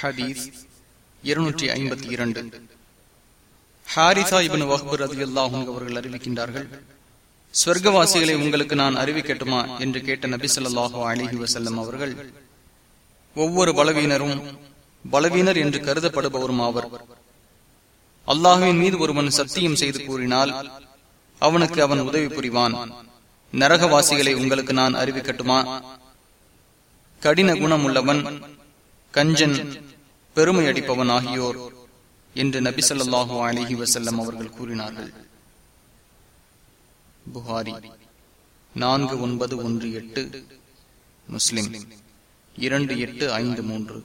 ஹதீஸ் இருநூற்றி ஐம்பத்தி இரண்டு. ஹாரிசா இபின் வஹ்பர் ரதி அல்லாஹும் அவர்கள் அறிவிக்கின்றார்கள் சொர்க்கவாசிகளை உங்களுக்கு நான் அறிவிக்கட்டுமா? என்று கேட்ட நபி சொல்லாஹு அலிஹி வசல்லம் அவர்கள் ஒவ்வொரு பலவீனரும் பலவீனர் என்று கருதப்படுபவரும் ஆவர். அல்லாஹுவின் மீது ஒருவன் சத்தியம் செய்து கூறினால் அவனுக்கு அவன் உதவி புரிவான். நரகவாசிகளை உங்களுக்கு நான் அறிவிக்கட்டுமா? கடின குணம் உள்ளவன் கஞ்சன் பெருமை அடிப்பவன் ஆகியோர் என்று நபி சொல்லாஹு அலஹி வசல்லம் அவர்கள் கூறினார்கள். புகாரி நான்கு ஒன்பது ஒன்று எட்டு முஸ்லிம் இரண்டு எட்டு ஐந்து மூன்று.